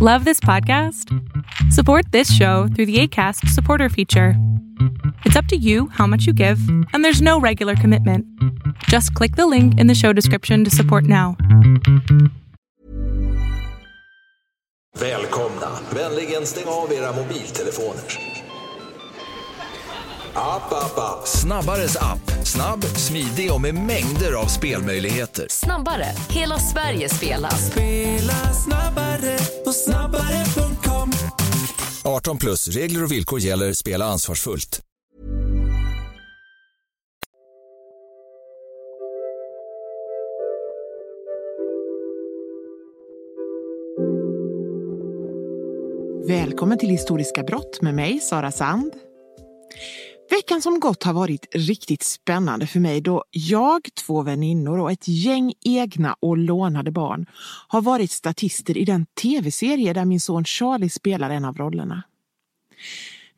Love this podcast? Support this show through the ACAST supporter feature. It's up to you how much you give, and there's no regular commitment. Just click the link in the show description to support now. Välkomna! Vänligen stäng av era mobiltelefoner. App, app, app. Snabbares app. Snabb, smidig och med mängder av spelmöjligheter. Snabbare. Hela Sverige spelar. Spela snabbare på snabbare.com 18 plus, regler och villkor gäller. Spela ansvarsfullt. Välkommen till Historiska brott med mig, Sara Sand. Veckan som gått har varit riktigt spännande för mig då jag, två väninnor och ett gäng egna och lånade barn har varit statister i den tv-serie där min son Charlie spelar en av rollerna.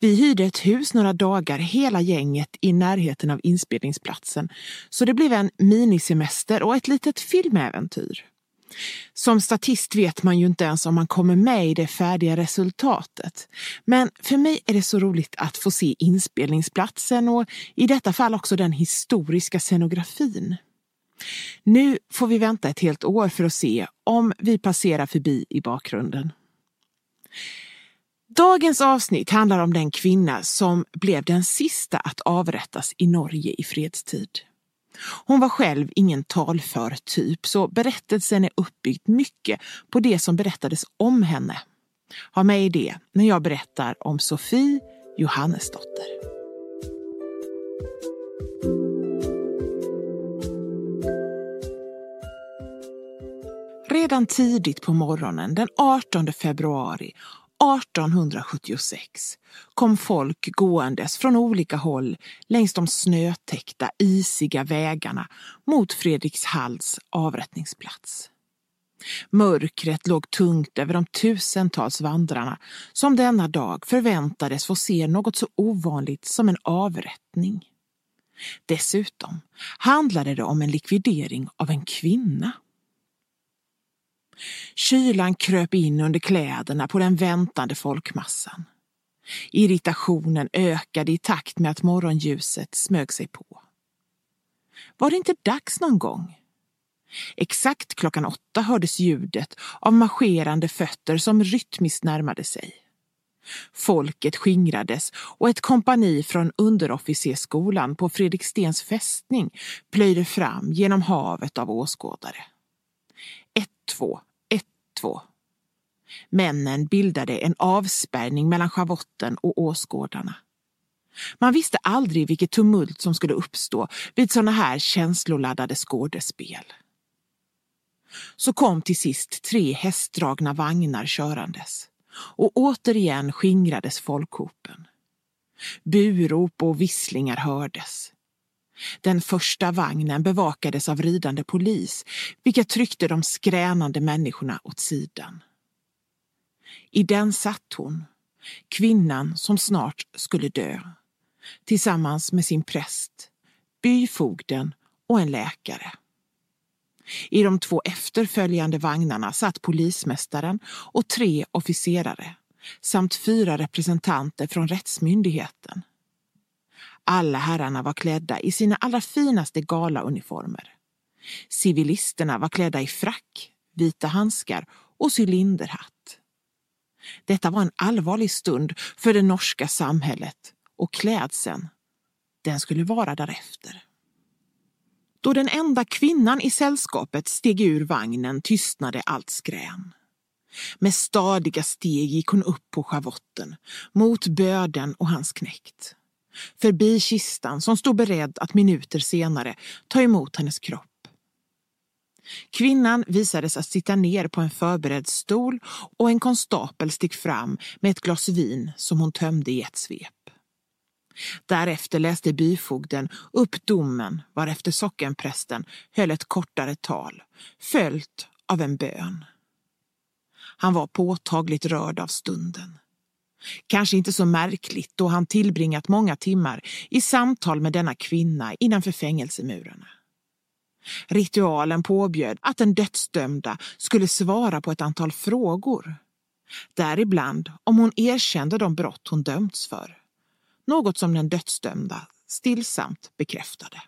Vi hyrde ett hus några dagar, hela gänget, i närheten av inspelningsplatsen. Så det blev en minisemester och ett litet filmäventyr. Som statist vet man ju inte ens om man kommer med i det färdiga resultatet. Men för mig är det så roligt att få se inspelningsplatsen och i detta fall också den historiska scenografin. Nu får vi vänta ett helt år för att se om vi passerar förbi i bakgrunden. Dagens avsnitt handlar om den kvinna som blev den sista att avrättas i Norge i fredstid. Hon var själv ingen talför typ, så berättelsen är uppbyggd mycket på det som berättades om henne. Ha med i det när jag berättar om Sofie Johannesdotter. Redan tidigt på morgonen den 18 februari 1876 kom folk gåendes från olika håll längs de snötäckta, isiga vägarna mot Fredrikshalls avrättningsplats. Mörkret låg tungt över de tusentals vandrarna som denna dag förväntades få se något så ovanligt som en avrättning. Dessutom handlade det om en likvidering av en kvinna. Kylan kröp in under kläderna på den väntande folkmassan. Irritationen ökade i takt med att morgonljuset smög sig på. Var det inte dags någon gång? Exakt klockan åtta hördes ljudet av marscherande fötter som rytmiskt närmade sig. Folket skingrades och ett kompani från underofficersskolan på Fredrikstens fästning plöjde fram genom havet av åskådare. Ett, två, två. Männen bildade en avspärrning mellan schavotten och åskådarna. Man visste aldrig vilket tumult som skulle uppstå vid sådana här känsloladdade skådespel. Så kom till sist tre hästdragna vagnar körandes och återigen skingrades folkhopen. Burop och visslingar hördes. Den första vagnen bevakades av ridande polis, vilka tryckte de skränande människorna åt sidan. I den satt hon, kvinnan som snart skulle dö, tillsammans med sin präst, byfogden och en läkare. I de två efterföljande vagnarna satt polismästaren och tre officerare samt fyra representanter från rättsmyndigheten. Alla herrarna var klädda i sina allra finaste galauniformer. Civilisterna var klädda i frack, vita handskar och cylinderhatt. Detta var en allvarlig stund för det norska samhället och klädseln, den skulle vara därefter. Då den enda kvinnan i sällskapet steg ur vagnen tystnade allt skrän. Med stadiga steg gick hon upp på schavotten mot böden och hans knäkt förbi kistan som stod beredd att minuter senare ta emot hennes kropp. Kvinnan visades att sitta ner på en förberedd stol och en konstapel steg fram med ett glas vin som hon tömde i ett svep. Därefter läste byfogden upp domen varefter sockenprästen höll ett kortare tal, följt av en bön. Han var påtagligt rörd av stunden. Kanske inte så märkligt då han tillbringat många timmar i samtal med denna kvinna innanför fängelsemurarna. Ritualen påbjöd att den dödsdömda skulle svara på ett antal frågor. Däribland om hon erkände de brott hon dömts för. Något som den dödsdömda stillsamt bekräftade.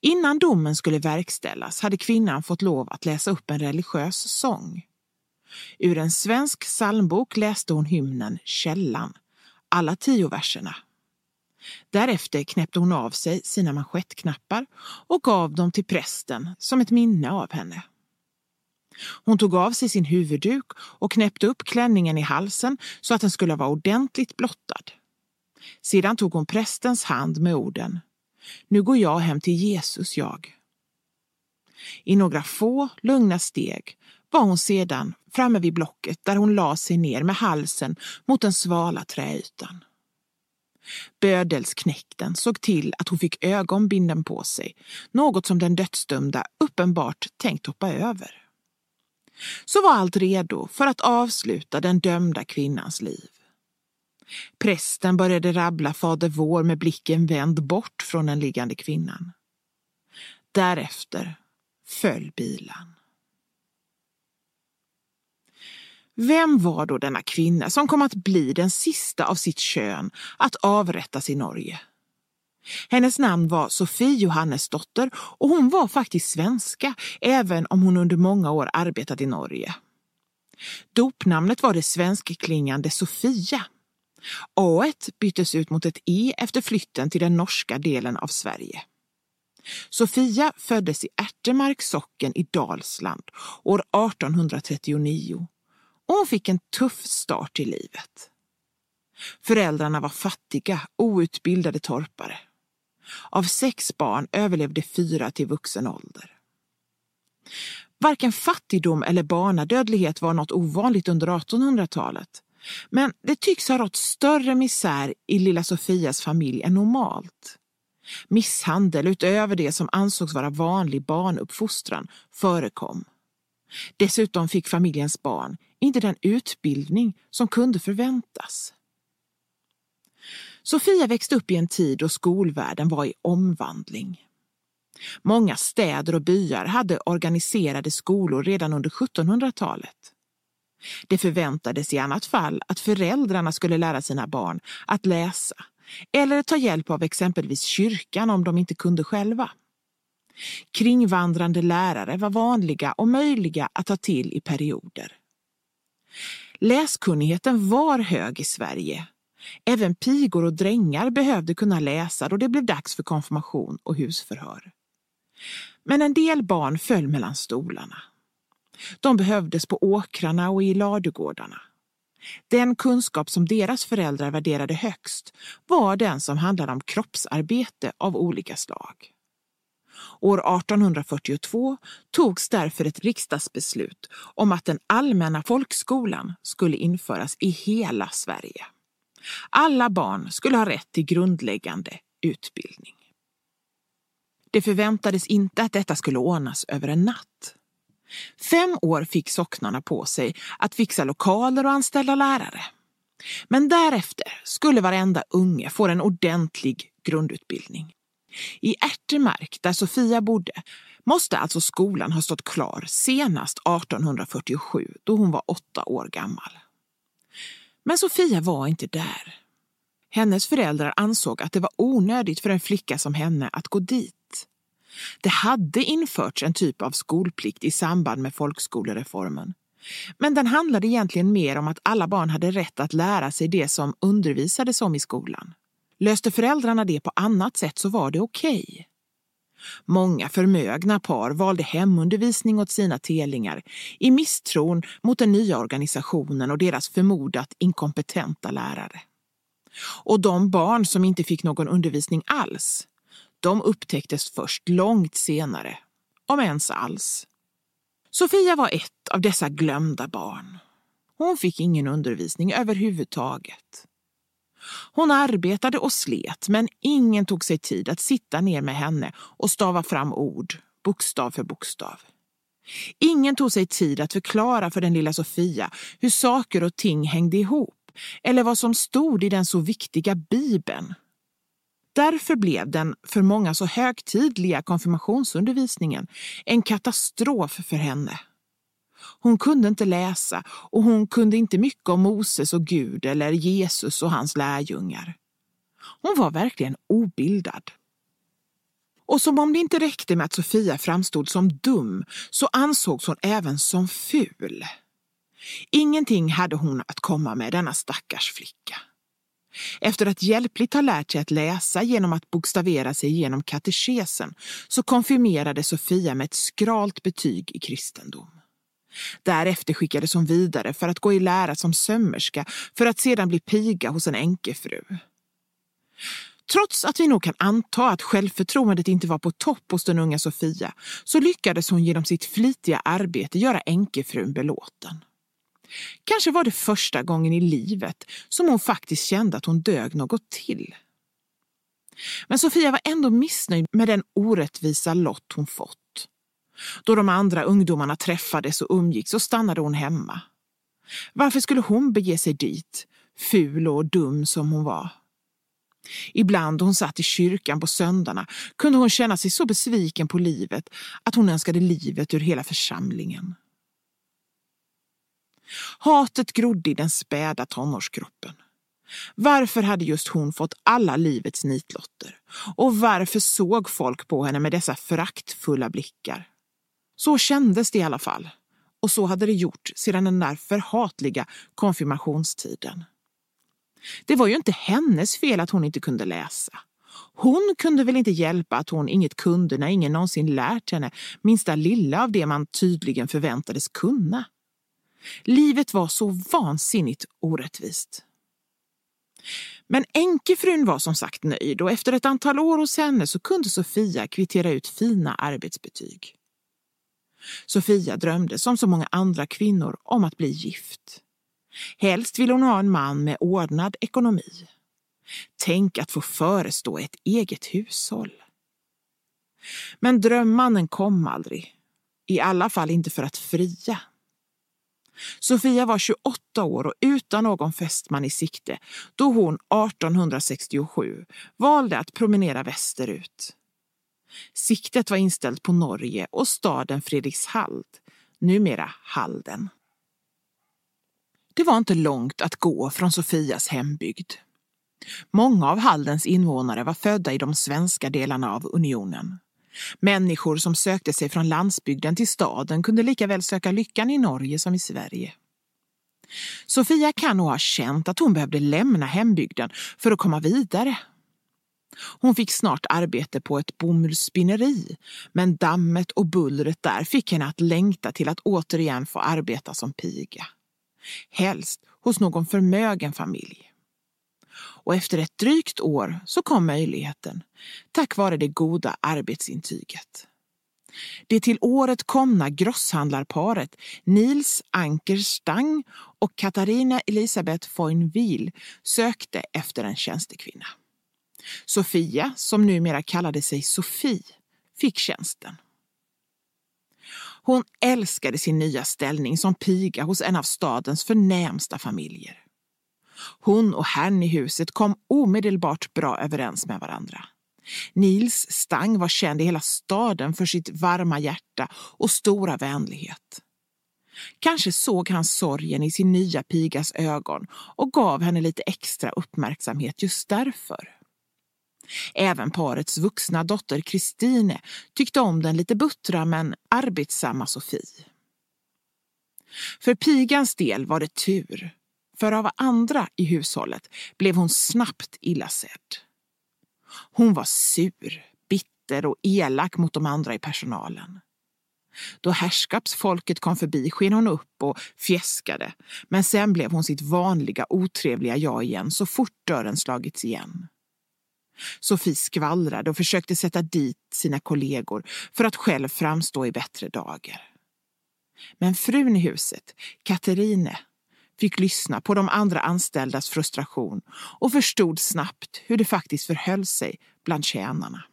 Innan domen skulle verkställas hade kvinnan fått lov att läsa upp en religiös sång. Ur en svensk psalmbok läste hon hymnen Källan, alla tio verserna. Därefter knäppte hon av sig sina manschettknappar och gav dem till prästen som ett minne av henne. Hon tog av sig sin huvudduk och knäppte upp klänningen i halsen så att den skulle vara ordentligt blottad. Sedan tog hon prästens hand med orden Nu går jag hem till Jesus, jag. I några få, lugna steg var hon sedan framme vid blocket där hon la sig ner med halsen mot den svala träytan. Bödelsknäkten såg till att hon fick ögonbinden på sig, något som den dödsdömda uppenbart tänkt hoppa över. Så var allt redo för att avsluta den dömda kvinnans liv. Prästen började rabbla Fader vår med blicken vänd bort från den liggande kvinnan. Därefter föll bilan. Vem var då denna kvinna som kom att bli den sista av sitt kön att avrättas i Norge? Hennes namn var Sofie Johannesdotter och hon var faktiskt svenska, även om hon under många år arbetat i Norge. Dopnamnet var det svenskklingande Sofia. A byttes ut mot ett E efter flytten till den norska delen av Sverige. Sofia föddes i Ärtemark socken i Dalsland år 1839 och hon fick en tuff start i livet. Föräldrarna var fattiga, outbildade torpare. Av sex barn överlevde fyra till vuxen ålder. Varken fattigdom eller barnadödlighet var något ovanligt under 1800-talet. Men det tycks ha rått större misär i lilla Sofias familj än normalt. Misshandel utöver det som ansågs vara vanlig barnuppfostran förekom. Dessutom fick familjens barn inte den utbildning som kunde förväntas. Sofia växte upp i en tid då skolvärlden var i omvandling. Många städer och byar hade organiserade skolor redan under 1700-talet. Det förväntades i annat fall att föräldrarna skulle lära sina barn att läsa eller ta hjälp av exempelvis kyrkan om de inte kunde själva. Kringvandrande lärare var vanliga och möjliga att ta till i perioder. Läskunnigheten var hög i Sverige. Även pigor och drängar behövde kunna läsa då det blev dags för konfirmation och husförhör. Men en del barn föll mellan stolarna. De behövdes på åkrarna och i ladugårdarna. Den kunskap som deras föräldrar värderade högst var den som handlade om kroppsarbete av olika slag. År 1842 togs därför ett riksdagsbeslut om att den allmänna folkskolan skulle införas i hela Sverige. Alla barn skulle ha rätt till grundläggande utbildning. Det förväntades inte att detta skulle ordnas över en natt. Fem år fick socknarna på sig att fixa lokaler och anställa lärare. Men därefter skulle varenda unge få en ordentlig grundutbildning. I Ärtemark, där Sofia bodde, måste alltså skolan ha stått klar senast 1847 då hon var åtta år gammal. Men Sofia var inte där. Hennes föräldrar ansåg att det var onödigt för en flicka som henne att gå dit. Det hade införts en typ av skolplikt i samband med folkskolereformen. Men den handlade egentligen mer om att alla barn hade rätt att lära sig det som undervisades om i skolan. Löste föräldrarna det på annat sätt så var det okej. Okay. Många förmögna par valde hemundervisning åt sina telingar i misstron mot den nya organisationen och deras förmodat inkompetenta lärare. Och de barn som inte fick någon undervisning alls, de upptäcktes först långt senare, om ens alls. Sofia var ett av dessa glömda barn. Hon fick ingen undervisning överhuvudtaget. Hon arbetade och slet, men ingen tog sig tid att sitta ner med henne och stava fram ord, bokstav för bokstav. Ingen tog sig tid att förklara för den lilla Sofia hur saker och ting hängde ihop eller vad som stod i den så viktiga Bibeln. Därför blev den för många så högtidliga konfirmationsundervisningen en katastrof för henne. Hon kunde inte läsa och hon kunde inte mycket om Moses och Gud eller Jesus och hans lärjungar. Hon var verkligen obildad. Och som om det inte räckte med att Sofia framstod som dum så ansågs hon även som ful. Ingenting hade hon att komma med, denna stackars flicka. Efter att hjälpligt ha lärt sig att läsa genom att bokstavera sig genom katekesen så konfirmerade Sofia med ett skralt betyg i kristendom. Därefter skickades hon vidare för att gå i lära som sömmerska för att sedan bli piga hos en änkefru. Trots att vi nog kan anta att självförtroendet inte var på topp hos den unga Sofia så lyckades hon genom sitt flitiga arbete göra änkefrun belåten. Kanske var det första gången i livet som hon faktiskt kände att hon dög något till. Men Sofia var ändå missnöjd med den orättvisa lott hon fått. Då de andra ungdomarna träffades och umgicks så stannade hon hemma. Varför skulle hon bege sig dit, ful och dum som hon var? Ibland då hon satt i kyrkan på söndagarna kunde hon känna sig så besviken på livet att hon önskade livet ur hela församlingen. Hatet grodde i den späda tonårskroppen. Varför hade just hon fått alla livets nitlotter? Och varför såg folk på henne med dessa föraktfulla blickar? Så kändes det i alla fall. Och så hade det gjort sedan den där förhatliga konfirmationstiden. Det var ju inte hennes fel att hon inte kunde läsa. Hon kunde väl inte hjälpa att hon inget kunde när ingen någonsin lärt henne minsta lilla av det man tydligen förväntades kunna. Livet var så vansinnigt orättvist. Men änkefrun var som sagt nöjd och efter ett antal år hos henne så kunde Sofia kvittera ut fina arbetsbetyg. Sofia drömde som så många andra kvinnor om att bli gift. Helst ville hon ha en man med ordnad ekonomi. Tänk att få förestå ett eget hushåll. Men drömmannen kom aldrig. I alla fall inte för att fria. Sofia var 28 år och utan någon fästman i sikte då hon 1867 valde att promenera västerut. Siktet var inställt på Norge och staden Fredrikshald, numera Halden. Det var inte långt att gå från Sofias hembygd. Många av Haldens invånare var födda i de svenska delarna av unionen. Människor som sökte sig från landsbygden till staden kunde lika väl söka lyckan i Norge som i Sverige. Sofia kan nog ha känt att hon behövde lämna hembygden för att komma vidare. Hon fick snart arbete på ett bomullsspinneri, men dammet och bullret där fick henne att längta till att återigen få arbeta som piga. Helst hos någon förmögen familj och efter ett drygt år så kom möjligheten, tack vare det goda arbetsintyget. Det till året komna grosshandlarparet Nils Anker Stang och Katarina Elisabeth Foynville sökte efter en tjänstekvinna. Sofia, som numera kallade sig Sofie, fick tjänsten. Hon älskade sin nya ställning som piga hos en av stadens förnämsta familjer. Hon och herrn i huset kom omedelbart bra överens med varandra. Nils Stang var känd i hela staden för sitt varma hjärta och stora vänlighet. Kanske såg han sorgen i sin nya pigas ögon och gav henne lite extra uppmärksamhet just därför. Även parets vuxna dotter Kristine tyckte om den lite buttra men arbetsamma Sofie. För pigans del var det tur för av andra i hushållet blev hon snabbt illa sedd. Hon var sur, bitter och elak mot de andra i personalen. Då herrskapsfolket kom förbi sken hon upp och fjäskade men sen blev hon sitt vanliga otrevliga jag igen så fort dörren slagits igen. Sofie skvallrade och försökte sätta dit sina kollegor för att själv framstå i bättre dagar. Men frun i huset, Katerine, fick lyssna på de andra anställdas frustration och förstod snabbt hur det faktiskt förhöll sig bland tjänarna.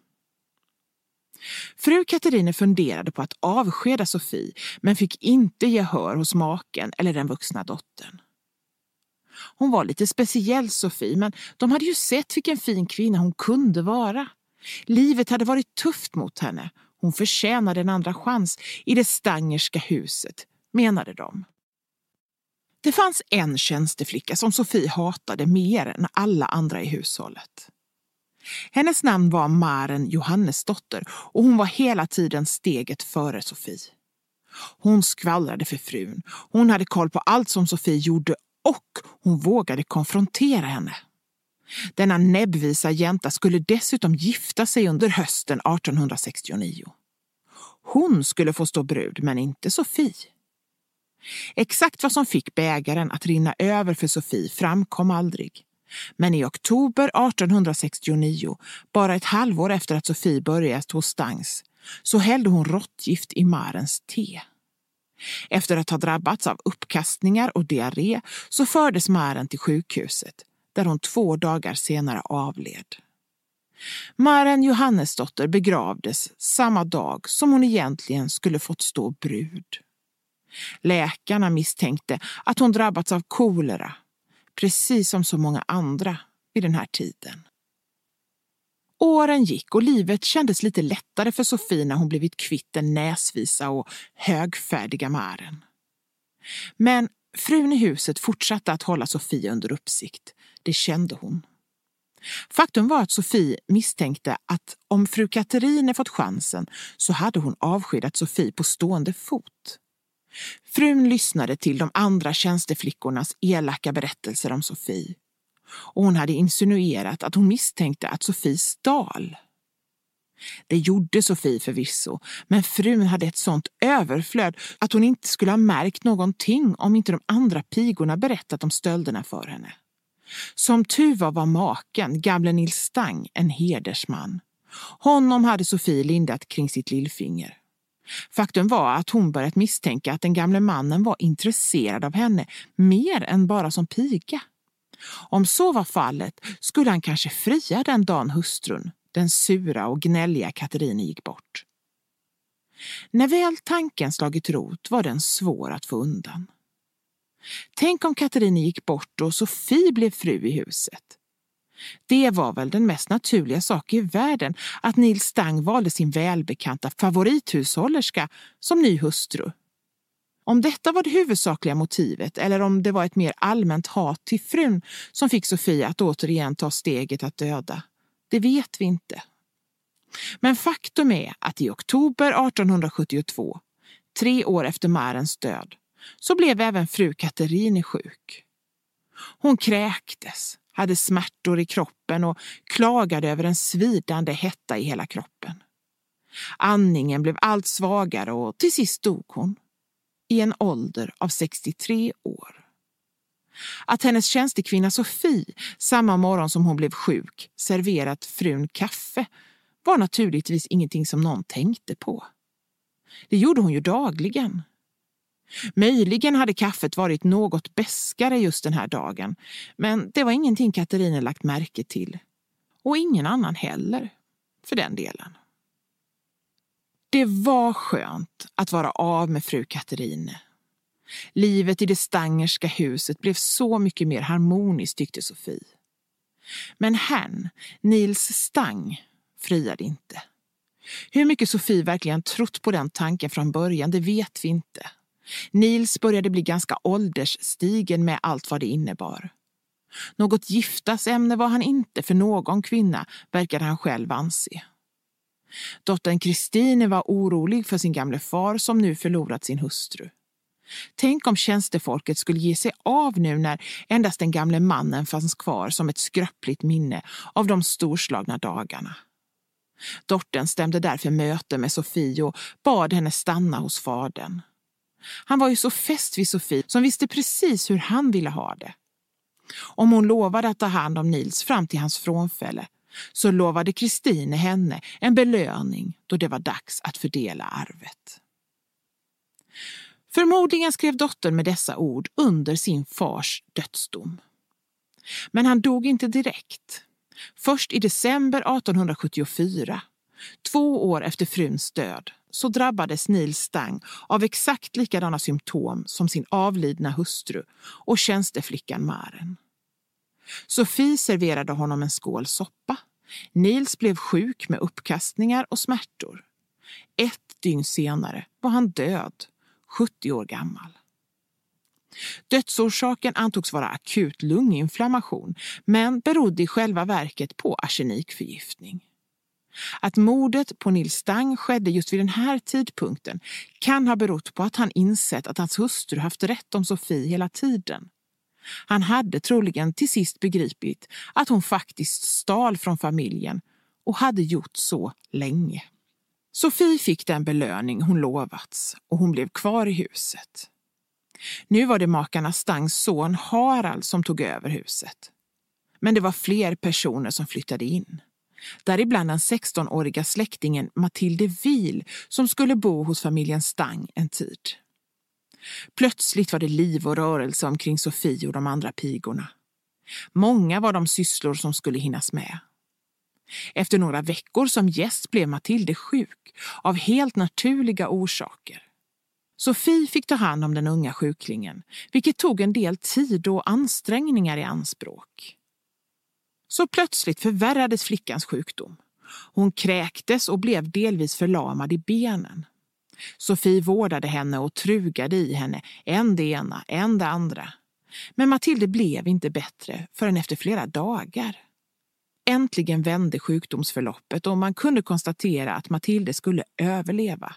Fru Katarina funderade på att avskeda Sofie men fick inte gehör hos maken eller den vuxna dottern. Hon var lite speciell Sofie, men de hade ju sett vilken fin kvinna hon kunde vara. Livet hade varit tufft mot henne. Hon förtjänade en andra chans i det stangerska huset menade de. Det fanns en tjänsteflicka som Sofie hatade mer än alla andra i hushållet. Hennes namn var Maren Johannesdotter och hon var hela tiden steget före Sofie. Hon skvallrade för frun, hon hade koll på allt som Sofie gjorde och hon vågade konfrontera henne. Denna näbbvisa jänta skulle dessutom gifta sig under hösten 1869. Hon skulle få stå brud, men inte Sofie. Exakt vad som fick bägaren att rinna över för Sofie framkom aldrig. Men i oktober 1869, bara ett halvår efter att Sofie börjat hos Stangs, så hällde hon råttgift i Marens te. Efter att ha drabbats av uppkastningar och diarré så fördes Maren till sjukhuset där hon två dagar senare avled. Maren Johannesdotter begravdes samma dag som hon egentligen skulle fått stå brud. Läkarna misstänkte att hon drabbats av kolera, precis som så många andra vid den här tiden. Åren gick och livet kändes lite lättare för Sofie när hon blivit kvitt den näsvisa och högfärdiga Maren. Men frun i huset fortsatte att hålla Sofie under uppsikt. Det kände hon. Faktum var att Sofie misstänkte att om fru Katarine fått chansen så hade hon avskedat Sofie på stående fot. Frun lyssnade till de andra tjänsteflickornas elaka berättelser om Sofie och hon hade insinuerat att hon misstänkte att Sofie stal. Det gjorde Sofie förvisso, men frun hade ett sånt överflöd att hon inte skulle ha märkt någonting om inte de andra pigorna berättat om stölderna för henne. Som tur var var maken, gamle Nils Stang, en hedersman. Honom hade Sofie lindat kring sitt lillfinger. Faktum var att hon börjat misstänka att den gamle mannen var intresserad av henne mer än bara som piga. Om så var fallet skulle han kanske fria den dagen hustrun, den sura och gnälliga Katarina, gick bort. När väl tanken slagit rot var den svår att få undan. Tänk om Katarina gick bort och Sofie blev fru i huset. Det var väl den mest naturliga sak i världen att Nils Stang valde sin välbekanta favorithushållerska som ny hustru. Om detta var det huvudsakliga motivet eller om det var ett mer allmänt hat till frun som fick Sofia att återigen ta steget att döda, det vet vi inte. Men faktum är att i oktober 1872, tre år efter Marens död, så blev även fru Katarine sjuk. Hon kräktes, hade smärtor i kroppen och klagade över en svidande hetta i hela kroppen. Andningen blev allt svagare och till sist dog hon i en ålder av 63 år. Att hennes tjänstekvinna Sofie samma morgon som hon blev sjuk serverat frun kaffe var naturligtvis ingenting som någon tänkte på. Det gjorde hon ju dagligen. Möjligen hade kaffet varit något beskare just den här dagen, men det var ingenting Katarina lagt märke till. Och ingen annan heller, för den delen. Det var skönt att vara av med fru Katarine. Livet i det Stangerska huset blev så mycket mer harmoniskt, tyckte Sofie. Men herrn, Nils Stang, friade inte. Hur mycket Sofie verkligen trott på den tanken från början, det vet vi inte. Nils började bli ganska åldersstigen med allt vad det innebar. Något giftasämne var han inte för någon kvinna, verkade han själv anse. Dottern Kristine var orolig för sin gamle far som nu förlorat sin hustru. Tänk om tjänstefolket skulle ge sig av nu när endast den gamle mannen fanns kvar som ett skröpligt minne av de storslagna dagarna. Dottern stämde därför möte med Sofie och bad henne stanna hos fadern. Han var ju så fäst vid Sofie som visste precis hur han ville ha det. Om hon lovade att ta hand om Nils fram till hans frånfälle så lovade Kristine henne en belöning då det var dags att fördela arvet. Förmodligen skrev dottern med dessa ord under sin fars dödsdom. Men han dog inte direkt. Först i december 1874, två år efter fruns död, så drabbades Nils Stang av exakt likadana symptom som sin avlidna hustru och tjänsteflickan Maren. Sofie serverade honom en skål soppa. Nils blev sjuk med uppkastningar och smärtor. Ett dygn senare var han död, 70 år gammal. Dödsorsaken antogs vara akut lunginflammation men berodde i själva verket på arsenikförgiftning. Att mordet på Nils Stang skedde just vid den här tidpunkten kan ha berott på att han insett att hans hustru haft rätt om Sofie hela tiden. Han hade troligen till sist begripit att hon faktiskt stal från familjen och hade gjort så länge. Sofie fick den belöning hon lovats och hon blev kvar i huset. Nu var det makarna Stangs son Harald som tog över huset. Men det var fler personer som flyttade in. Däribland den 16-åriga släktingen Matilde Vil som skulle bo hos familjen Stang en tid. Plötsligt var det liv och rörelse omkring Sofie och de andra pigorna. Många var de sysslor som skulle hinnas med. Efter några veckor som gäst blev Matilde sjuk av helt naturliga orsaker. Sofie fick ta hand om den unga sjuklingen, vilket tog en del tid och ansträngningar i anspråk. Så plötsligt förvärrades flickans sjukdom. Hon kräktes och blev delvis förlamad i benen. Sofie vårdade henne och trugade i henne, en det ena, en det andra. Men Matilde blev inte bättre förrän efter flera dagar. Äntligen vände sjukdomsförloppet och man kunde konstatera att Matilde skulle överleva.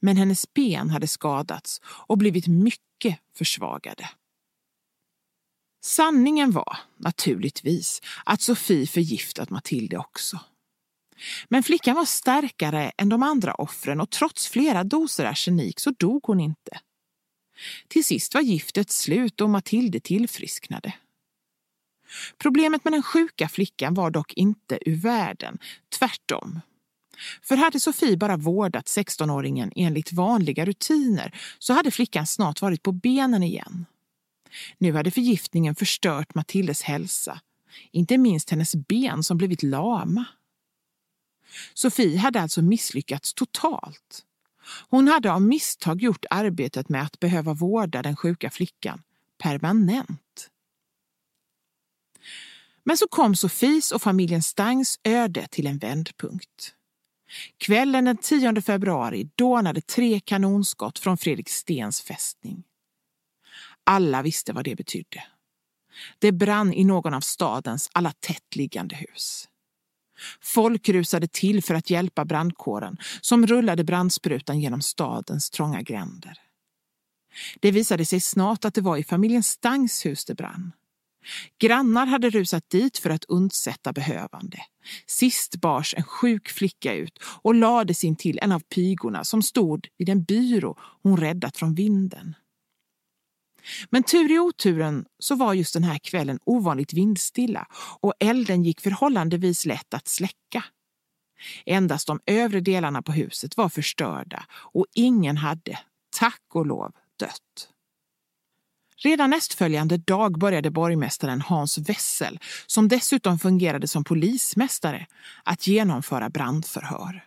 Men hennes ben hade skadats och blivit mycket försvagade. Sanningen var naturligtvis att Sofie förgiftat Matilde också. Men flickan var starkare än de andra offren och trots flera doser arsenik så dog hon inte. Till sist var giftet slut och Matilde tillfrisknade. Problemet med den sjuka flickan var dock inte ur världen, tvärtom. För hade Sofie bara vårdat 16-åringen enligt vanliga rutiner så hade flickan snart varit på benen igen. Nu hade förgiftningen förstört Matildes hälsa, inte minst hennes ben som blivit lama. Sofie hade alltså misslyckats totalt. Hon hade av misstag gjort arbetet med att behöva vårda den sjuka flickan permanent. Men så kom Sofies och familjen Stangs öde till en vändpunkt. Kvällen den 10 februari dånade tre kanonskott från Fredrik Stens fästning. Alla visste vad det betydde. Det brann i någon av stadens alla tättliggande hus. Folk rusade till för att hjälpa brandkåren som rullade brandsprutan genom stadens trånga gränder. Det visade sig snart att det var i familjen Stangs hus det brann. Grannar hade rusat dit för att undsätta behövande. Sist bars en sjuk flicka ut och lades in till en av pigorna som stod vid en byrå hon räddat från vinden. Men tur i oturen så var just den här kvällen ovanligt vindstilla och elden gick förhållandevis lätt att släcka. Endast de övre delarna på huset var förstörda och ingen hade, tack och lov, dött. Redan nästföljande dag började borgmästaren Hans Wessel, som dessutom fungerade som polismästare, att genomföra brandförhör.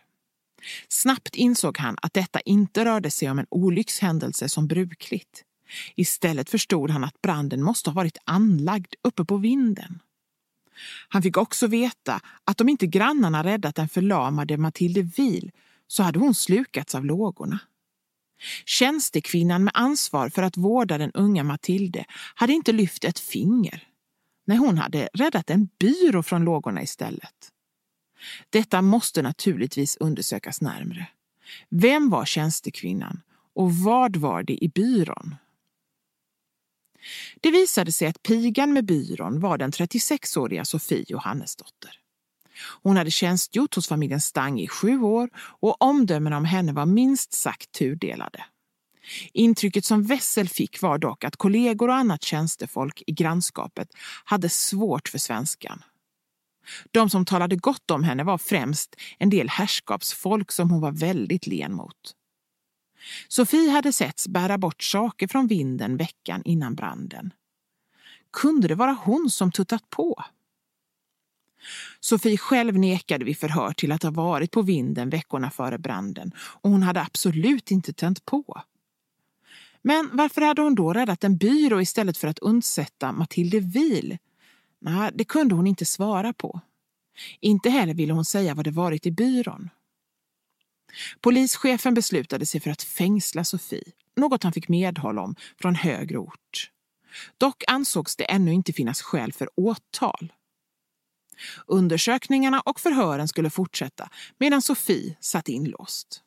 Snabbt insåg han att detta inte rörde sig om en olyckshändelse som brukligt. Istället förstod han att branden måste ha varit anlagd uppe på vinden. Han fick också veta att om inte grannarna räddat den förlamade Matilde Vil så hade hon slukats av lågorna. Tjänstekvinnan med ansvar för att vårda den unga Matilde hade inte lyft ett finger. Nej, hon hade räddat en byrå från lågorna istället. Detta måste naturligtvis undersökas närmre. Vem var tjänstekvinnan och vad var det i byrån? Det visade sig att pigan med byrån var den 36-åriga Sofie Johannesdotter. Hon hade tjänstgjort hos familjen Stang i sju år och omdömena om henne var minst sagt tudelade. Intrycket som Wessel fick var dock att kollegor och annat tjänstefolk i grannskapet hade svårt för svenskan. De som talade gott om henne var främst en del herrskapsfolk som hon var väldigt len mot. Sofie hade setts bära bort saker från vinden veckan innan branden. Kunde det vara hon som tuttat på? Sofie själv nekade vid förhör till att ha varit på vinden veckorna före branden och hon hade absolut inte tänt på. Men varför hade hon då räddat en byrå istället för att undsätta Matilde Vil? Nej, det kunde hon inte svara på. Inte heller ville hon säga vad det varit i byrån. Polischefen beslutade sig för att fängsla Sofie, något han fick medhåll om från högre ort. Dock ansågs det ännu inte finnas skäl för åtal. Undersökningarna och förhören skulle fortsätta medan Sofie satt inlåst.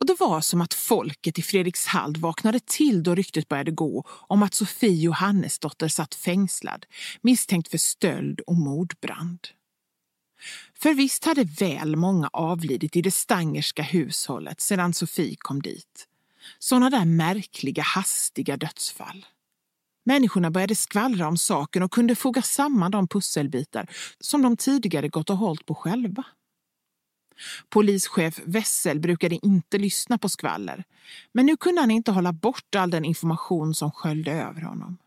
Och det var som att folket i Fredrikshald vaknade till då ryktet började gå om att Sofie Johannesdotter satt fängslad, misstänkt för stöld och mordbrand. För visst hade väl många avlidit i det stangerska hushållet sedan Sofie kom dit. Sådana där märkliga, hastiga dödsfall. Människorna började skvallra om saken och kunde foga samman de pusselbitar som de tidigare gått och hållit på själva. Polischef Wessel brukade inte lyssna på skvaller, men nu kunde han inte hålla bort all den information som sköljde över honom.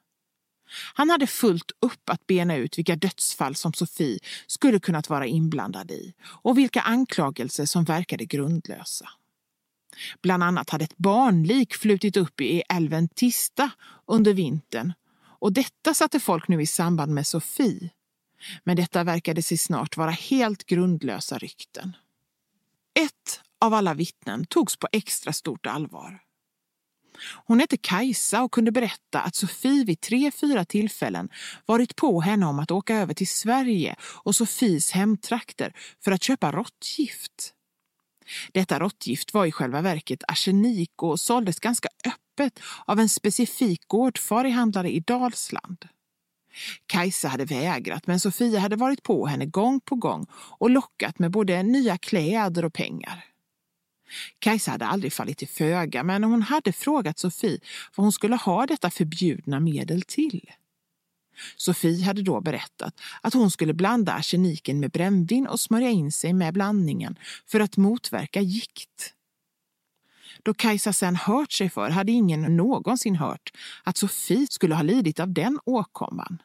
Han hade fullt upp att bena ut vilka dödsfall som Sofie skulle kunnat vara inblandad i och vilka anklagelser som verkade grundlösa. Bland annat hade ett barnlik flutit upp i älven Tista under vintern och detta satte folk nu i samband med Sofie. Men detta verkade sig snart vara helt grundlösa rykten. Ett av alla vittnen togs på extra stort allvar. Hon hette Kajsa och kunde berätta att Sofie vid tre, fyra tillfällen varit på henne om att åka över till Sverige och Sofies hemtrakter för att köpa råttgift. Detta råttgift var i själva verket arsenik och såldes ganska öppet av en specifik gårdfarihandlare i Dalsland. Kajsa hade vägrat, men Sofia hade varit på henne gång på gång och lockat med både nya kläder och pengar. Kajsa hade aldrig fallit till föga, men hon hade frågat Sofie vad hon skulle ha detta förbjudna medel till. Sofie hade då berättat att hon skulle blanda arseniken med brännvin och smörja in sig med blandningen för att motverka gikt. Då Kajsa sen hört sig för hade ingen någonsin hört att Sofie skulle ha lidit av den åkomman.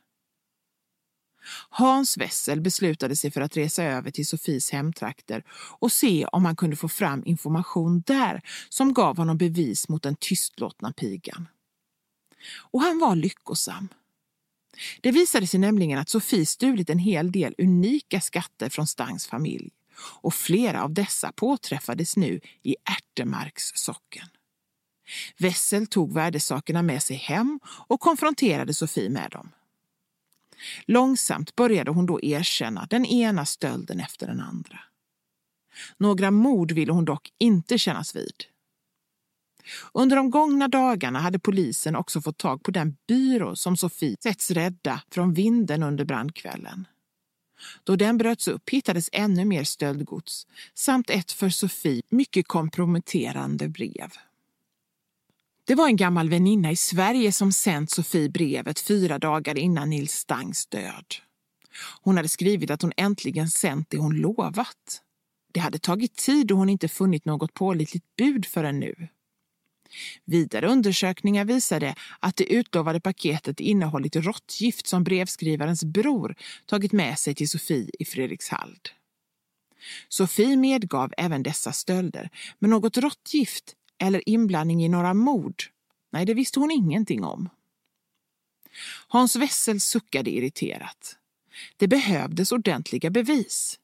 Hans Wessel beslutade sig för att resa över till Sofies hemtrakter och se om han kunde få fram information där som gav honom bevis mot den tystlåtna pigan. Och han var lyckosam. Det visade sig nämligen att Sofie stulit en hel del unika skatter från Stangs familj och flera av dessa påträffades nu i Ärtemarks socken. Wessel tog värdesakerna med sig hem och konfronterade Sofie med dem. Långsamt började hon då erkänna den ena stölden efter den andra. Några mord ville hon dock inte kännas vid. Under de gångna dagarna hade polisen också fått tag på den byrå som Sofie setts rädda från vinden under brandkvällen. Då den bröts upp hittades ännu mer stöldgods samt ett för Sofie mycket komprometterande brev. Det var en gammal väninna i Sverige som sänt Sofie brevet fyra dagar innan Nils Stangs död. Hon hade skrivit att hon äntligen sänt det hon lovat. Det hade tagit tid och hon inte funnit något pålitligt bud förrän nu. Vidare undersökningar visade att det utlovade paketet innehållit råttgift som brevskrivarens bror tagit med sig till Sofie i Fredrikshald. Sofie medgav även dessa stölder, men något råttgift eller inblandning i några mord, nej, det visste hon ingenting om. Hans Wessel suckade irriterat. Det behövdes ordentliga bevis.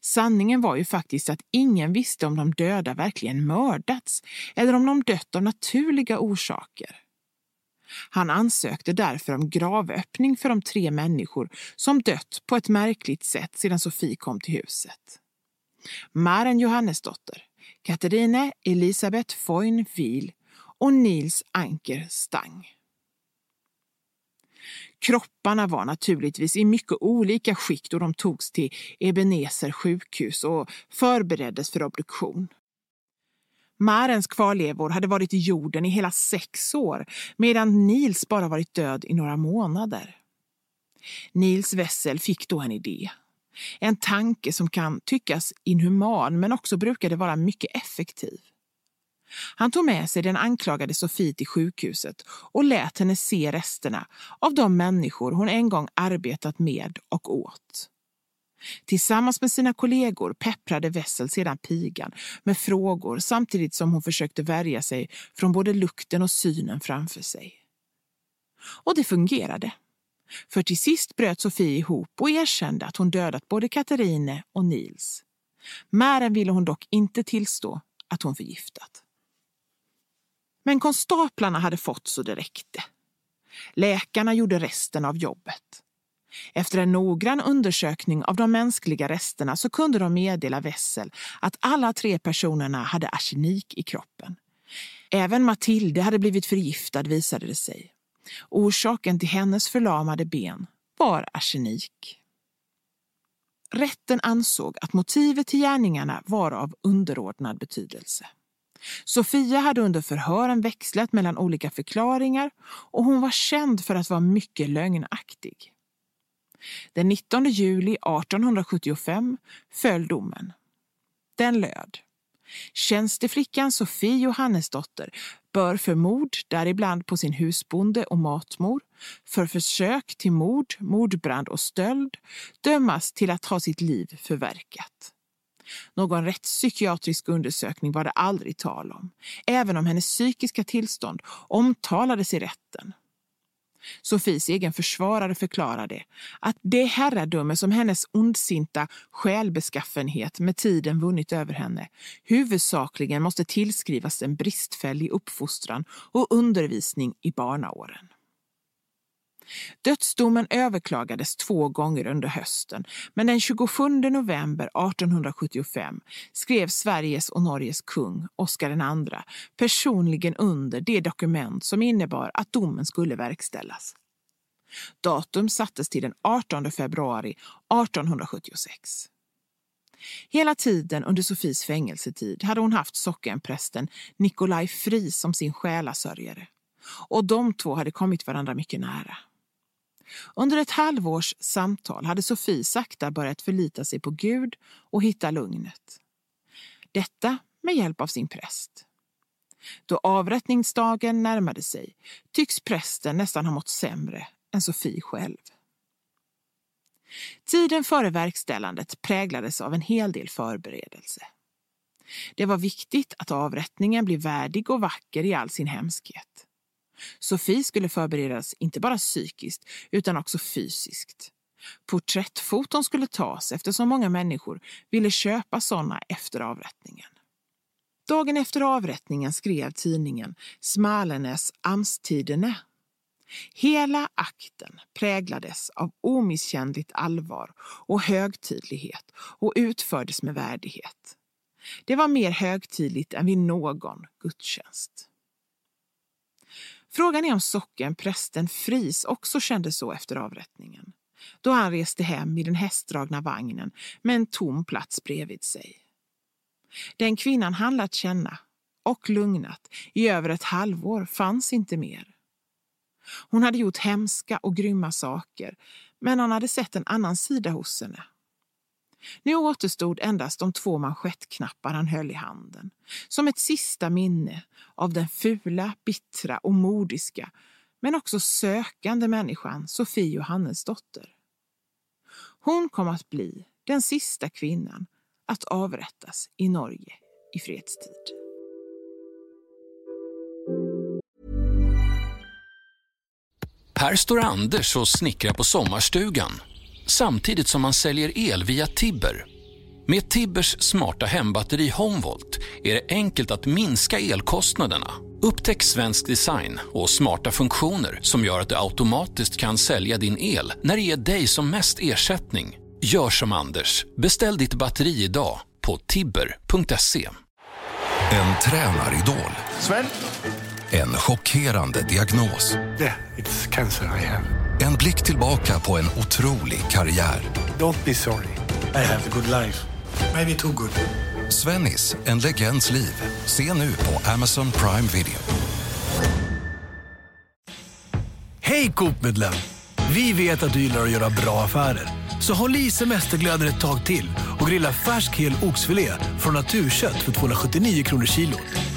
Sanningen var ju faktiskt att ingen visste om de döda verkligen mördats eller om de dött av naturliga orsaker. Han ansökte därför om gravöppning för de tre människor som dött på ett märkligt sätt sedan Sofie kom till huset. Maren Johannesdotter, Katarine Elisabeth Foyn Wiel och Nils Anker Stang. Kropparna var naturligtvis i mycket olika skick då de togs till Ebenezer sjukhus och förbereddes för obduktion. Marens kvarlevor hade varit i jorden i hela sex år medan Nils bara varit död i några månader. Nils Wessel fick då en idé. En tanke som kan tyckas inhuman men också brukade vara mycket effektiv. Han tog med sig den anklagade Sofie till sjukhuset och lät henne se resterna av de människor hon en gång arbetat med och åt. Tillsammans med sina kollegor pepprade Wessel sedan pigan med frågor samtidigt som hon försökte värja sig från både lukten och synen framför sig. Och det fungerade. För till sist bröt Sofie ihop och erkände att hon dödat både Katarine och Nils. Mären ville hon dock inte tillstå att hon förgiftat. Men konstaplarna hade fått så det räckte. Läkarna gjorde resten av jobbet. Efter en noggrann undersökning av de mänskliga resterna så kunde de meddela Wessel att alla tre personerna hade arsenik i kroppen. Även Matilde hade blivit förgiftad visade det sig. Orsaken till hennes förlamade ben var arsenik. Rätten ansåg att motivet till gärningarna var av underordnad betydelse. Sofia hade under förhören växlat mellan olika förklaringar och hon var känd för att vara mycket lögnaktig. Den 19 juli 1875 föll domen. Den löd. Tjänsteflickan Sofie Johannesdotter bör för mord, däribland på sin husbonde och matmor, för försök till mord, mordbrand och stöld dömas till att ha sitt liv förverkat. Någon rättspsykiatrisk undersökning var det aldrig tal om, även om hennes psykiska tillstånd omtalades i rätten. Sofies egen försvarare förklarade att det herradöme som hennes ondsinta själbeskaffenhet med tiden vunnit över henne huvudsakligen måste tillskrivas en bristfällig uppfostran och undervisning i barnaåren. Dödsdomen överklagades två gånger under hösten men den 27 november 1875 skrev Sveriges och Norges kung, Oscar II, personligen under det dokument som innebar att domen skulle verkställas. Datum sattes till den 18 februari 1876. Hela tiden under Sofies fängelsetid hade hon haft sockenprästen Nikolaj Fri som sin själasörjare. Och de två hade kommit varandra mycket nära. Under ett halvårs samtal hade Sofie sakta börjat förlita sig på Gud och hitta lugnet. Detta med hjälp av sin präst. Då avrättningsdagen närmade sig tycks prästen nästan ha mått sämre än Sofie själv. Tiden före verkställandet präglades av en hel del förberedelse. Det var viktigt att avrättningen blev värdig och vacker i all sin hemskhet. Sofie skulle förberedas inte bara psykiskt utan också fysiskt. Porträttfoton skulle tas eftersom många människor ville köpa sådana efter avrättningen. Dagen efter avrättningen skrev tidningen Smalenes Amstidene. Hela akten präglades av omisskännligt allvar och högtidlighet och utfördes med värdighet. Det var mer högtidligt än vid någon gudstjänst. Frågan är om socken prästen Fris också kände så efter avrättningen. Då han reste hem i den hästdragna vagnen med en tom plats bredvid sig. Den kvinnan han lärt känna och lugnat i över ett halvår fanns inte mer. Hon hade gjort hemska och grymma saker men han hade sett en annan sida hos henne. Nu återstod endast de två manschettknappar han höll i handen. Som ett sista minne av den fula, bittra och modiska men också sökande människan Sofie Johannesdotter. Hon kom att bli den sista kvinnan att avrättas i Norge i fredstid. Här står Anders och snickrar på sommarstugan samtidigt som man säljer el via Tibber. Med Tibbers smarta hembatteri Homevolt är det enkelt att minska elkostnaderna. Upptäck svensk design och smarta funktioner som gör att du automatiskt kan sälja din el när det ger dig som mest ersättning. Gör som Anders. Beställ ditt batteri idag på tibber.se. En tränaridol. Sven? En chockerande diagnos. Yeah, it's cancer I have. En blick tillbaka på en otrolig karriär. Don't be sorry. I have a good life. Maybe too good. Svennis, en legends liv. Se nu på Amazon Prime Video. Hej Coop-medlem! Vi vet att du gillar att göra bra affärer. Så håll i semesterglöden ett tag till och grilla färsk hel oxfilé från Naturkött för 279 kronor kilo.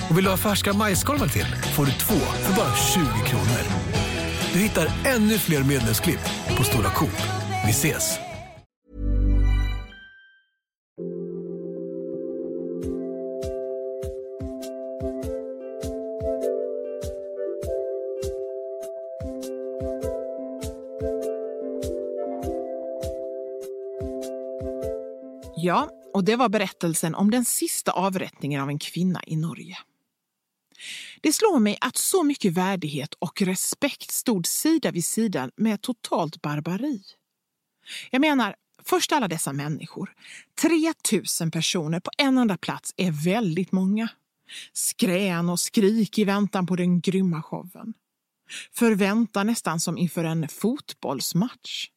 Och vill du ha färska majskolvar till får du två för bara 20 kronor. Du hittar ännu fler medlemsklipp på Stora Coop. Vi ses! Ja, Och det var berättelsen om den sista avrättningen av en kvinna i Norge. Det slår mig att så mycket värdighet och respekt stod sida vid sida med totalt barbari. Jag menar, först alla dessa människor. 3000 personer på en enda plats är väldigt många. Skrän och skrik i väntan på den grymma showen. Förväntan nästan som inför en fotbollsmatch.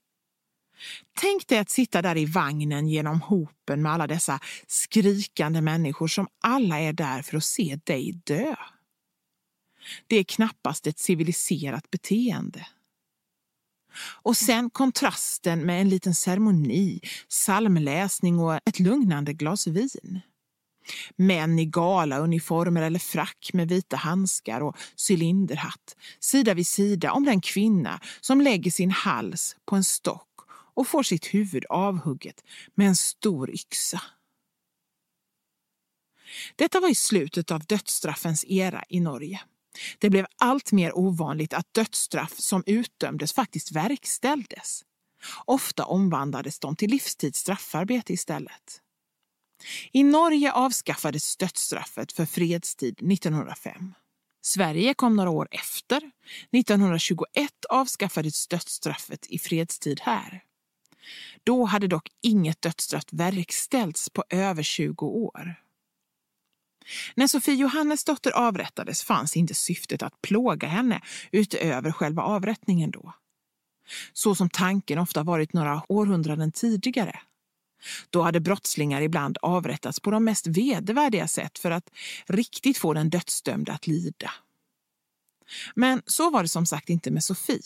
Tänk dig att sitta där i vagnen genom hopen med alla dessa skrikande människor som alla är där för att se dig dö. Det är knappast ett civiliserat beteende. Och sen kontrasten med en liten ceremoni, psalmläsning och ett lugnande glas vin. Män i galauniformer eller frack med vita handskar och cylinderhatt, sida vid sida om den kvinna som lägger sin hals på en stock och får sitt huvud avhugget med en stor yxa. Detta var i slutet av dödsstraffens era i Norge. Det blev allt mer ovanligt att dödsstraff som utdömdes faktiskt verkställdes. Ofta omvandlades de till livstids straffarbete istället. I Norge avskaffades dödsstraffet för fredstid 1905. Sverige kom några år efter. 1921 avskaffades dödsstraffet i fredstid här. Då hade dock inget dödsstraff verkställts på över 20 år. När Sofie Johannesdotter avrättades fanns inte syftet att plåga henne utöver själva avrättningen då. Så som tanken ofta varit några århundraden tidigare. Då hade brottslingar ibland avrättats på de mest vedervärdiga sätt för att riktigt få den dödsdömde att lida. Men så var det som sagt inte med Sofie.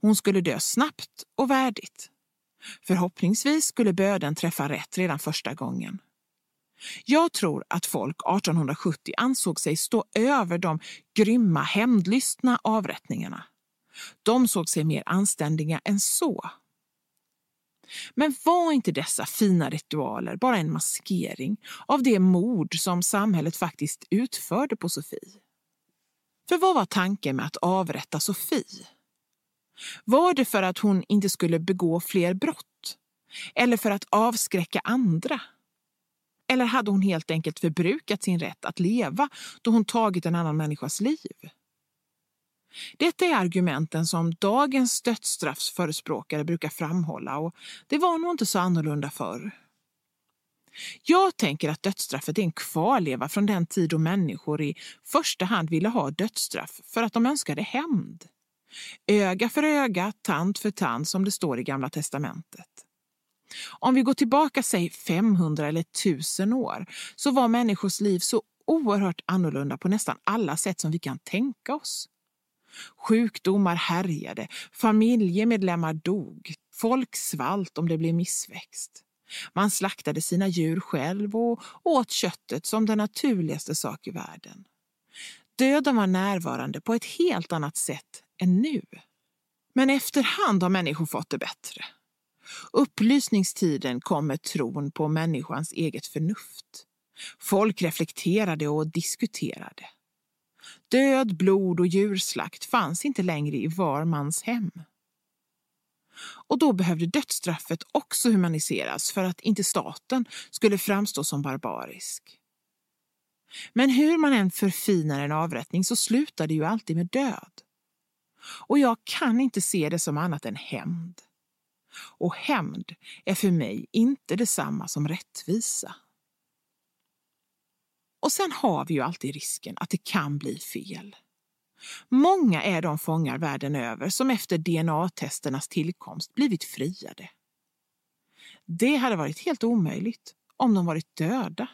Hon skulle dö snabbt och värdigt. Förhoppningsvis skulle böden träffa rätt redan första gången. Jag tror att folk 1870 ansåg sig stå över de grymma, hämndlystna avrättningarna. De såg sig mer anständiga än så. Men var inte dessa fina ritualer bara en maskering av det mord som samhället faktiskt utförde på Sofie? För vad var tanken med att avrätta Sofie? Var det för att hon inte skulle begå fler brott? Eller för att avskräcka andra? Eller hade hon helt enkelt förbrukat sin rätt att leva då hon tagit en annan människas liv? Detta är argumenten som dagens dödsstraffsförespråkare brukar framhålla och det var nog inte så annorlunda förr. Jag tänker att dödsstraffet är en kvarleva från den tid då människor i första hand ville ha dödsstraff för att de önskade hämnd. Öga för öga, tand för tand som det står i Gamla testamentet. Om vi går tillbaka säg 500 eller 1000 år så var människors liv så oerhört annorlunda på nästan alla sätt som vi kan tänka oss. Sjukdomar härjade, familjemedlemmar dog, folk svalt om det blev missväxt. Man slaktade sina djur själv och åt köttet som den naturligaste sak i världen. Döden var närvarande på ett helt annat sätt än nu. Men efterhand har människor fått det bättre. Upplysningstiden kom med tron på människans eget förnuft. Folk reflekterade och diskuterade. Död, blod och djurslakt fanns inte längre i var mans hem. Och då behövde dödsstraffet också humaniseras för att inte staten skulle framstå som barbarisk. Men hur man än förfinar en avrättning så slutar det ju alltid med död. Och jag kan inte se det som annat än hämnd. Och hämnd är för mig inte detsamma som rättvisa. Och sen har vi ju alltid risken att det kan bli fel. Många är de fångar världen över som efter DNA-testernas tillkomst blivit friade. Det hade varit helt omöjligt om de varit döda.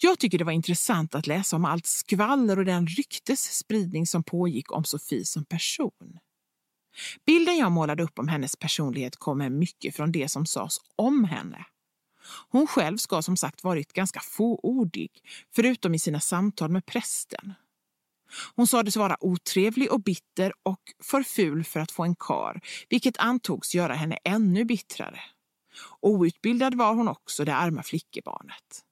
Jag tycker det var intressant att läsa om allt skvaller och den ryktesspridning som pågick om Sofie som person. Bilden jag målade upp om hennes personlighet kommer mycket från det som sades om henne. Hon själv ska som sagt varit ganska fåordig, förutom i sina samtal med prästen. Hon sades vara otrevlig och bitter och för ful för att få en kar, vilket antogs göra henne ännu bittrare. Outbildad var hon också, det arma flickebarnet.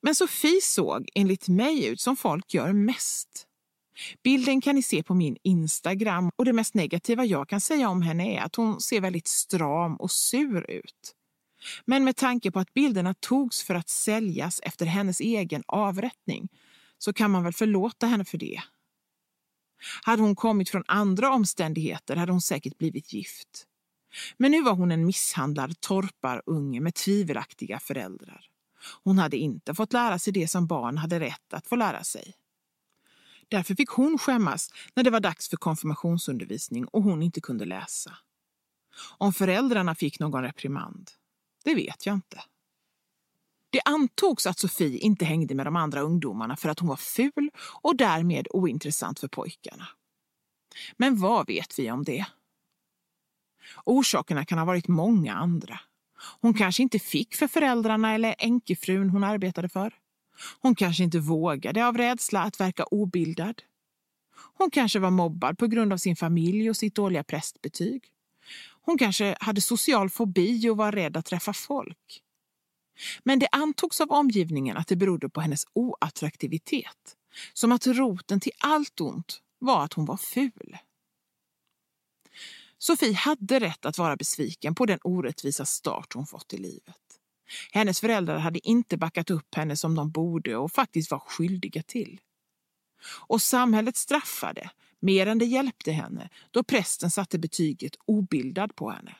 Men Sofie såg enligt mig ut som folk gör mest. Bilden kan ni se på min Instagram och det mest negativa jag kan säga om henne är att hon ser väldigt stram och sur ut. Men med tanke på att bilderna togs för att säljas efter hennes egen avrättning så kan man väl förlåta henne för det. Hade hon kommit från andra omständigheter hade hon säkert blivit gift. Men nu var hon en misshandlad torparunge med tvivelaktiga föräldrar. Hon hade inte fått lära sig det som barn hade rätt att få lära sig. Därför fick hon skämmas när det var dags för konfirmationsundervisning och hon inte kunde läsa. Om föräldrarna fick någon reprimand, det vet jag inte. Det antogs att Sofie inte hängde med de andra ungdomarna för att hon var ful och därmed ointressant för pojkarna. Men vad vet vi om det? Orsakerna kan ha varit många andra. Hon kanske inte fick för föräldrarna eller änkefrun hon arbetade för. Hon kanske inte vågade av rädsla att verka obildad. Hon kanske var mobbad på grund av sin familj och sitt dåliga prästbetyg. Hon kanske hade social fobi och var rädd att träffa folk. Men det antogs av omgivningen att det berodde på hennes oattraktivitet. Som att roten till allt ont var att hon var ful. Sofie hade rätt att vara besviken på den orättvisa start hon fått i livet. Hennes föräldrar hade inte backat upp henne som de borde och faktiskt var skyldiga till. Och samhället straffade, mer än det hjälpte henne, då prästen satte betyget obildad på henne.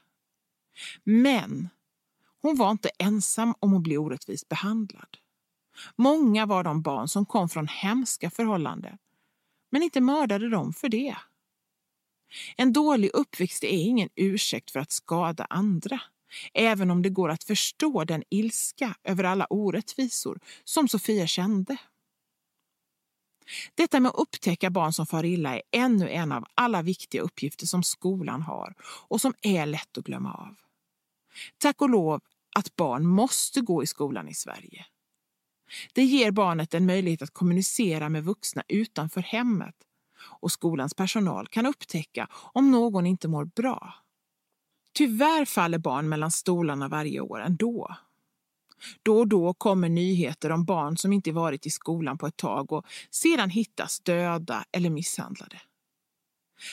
Men hon var inte ensam om att bli orättvist behandlad. Många var de barn som kom från hemska förhållanden, men inte mördade dem för det. En dålig uppväxt är ingen ursäkt för att skada andra, även om det går att förstå den ilska över alla orättvisor som Sofia kände. Detta med att upptäcka barn som far illa är ännu en av alla viktiga uppgifter som skolan har och som är lätt att glömma av. Tack och lov att barn måste gå i skolan i Sverige. Det ger barnet en möjlighet att kommunicera med vuxna utanför hemmet och skolans personal kan upptäcka om någon inte mår bra. Tyvärr faller barn mellan stolarna varje år ändå. Då och då kommer nyheter om barn som inte varit i skolan på ett tag och sedan hittas döda eller misshandlade.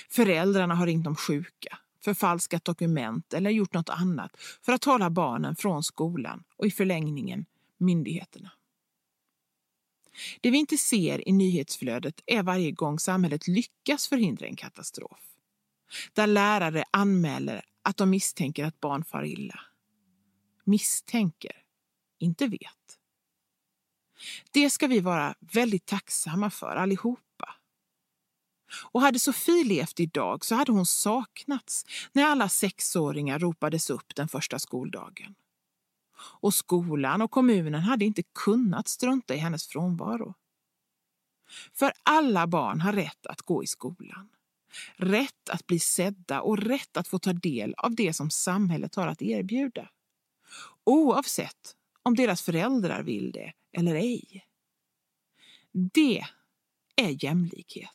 Föräldrarna har ringt om sjuka, förfalskat dokument eller gjort något annat för att hålla barnen från skolan och i förlängningen myndigheterna. Det vi inte ser i nyhetsflödet är varje gång samhället lyckas förhindra en katastrof. Där lärare anmäler att de misstänker att barn far illa. Misstänker, inte vet. Det ska vi vara väldigt tacksamma för allihopa. Och hade Sofie levt idag så hade hon saknats när alla sexåringar ropades upp den första skoldagen. Och skolan och kommunen hade inte kunnat strunta i hennes frånvaro. För alla barn har rätt att gå i skolan. Rätt att bli sedda och rätt att få ta del av det som samhället har att erbjuda. Oavsett om deras föräldrar vill det eller ej. Det är jämlikhet.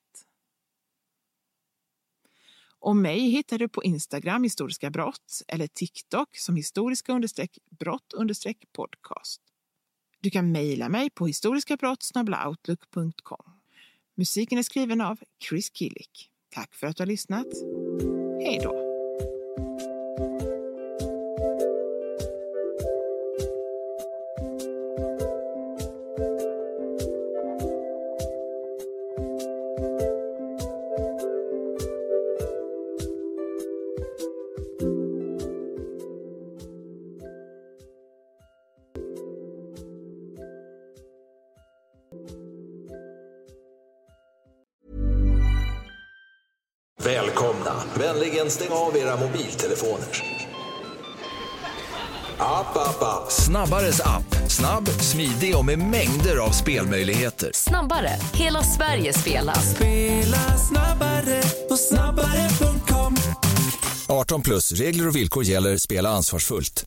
Och mig hittar du på Instagram, historiska brott, eller TikTok som historiska understreck brott understreck podcast. Du kan mejla mig på historiskabrott Musiken är skriven av Chris Killick. Tack för att du har lyssnat. Hej då! Vänligen stäng av era mobiltelefoner. App, app, app. Snabbares app. Snabb, smidig och med mängder av spelmöjligheter. Snabbare, hela Sverige spelar. Spela snabbare på snabbare.com 18 plus, regler och villkor gäller. Spela ansvarsfullt.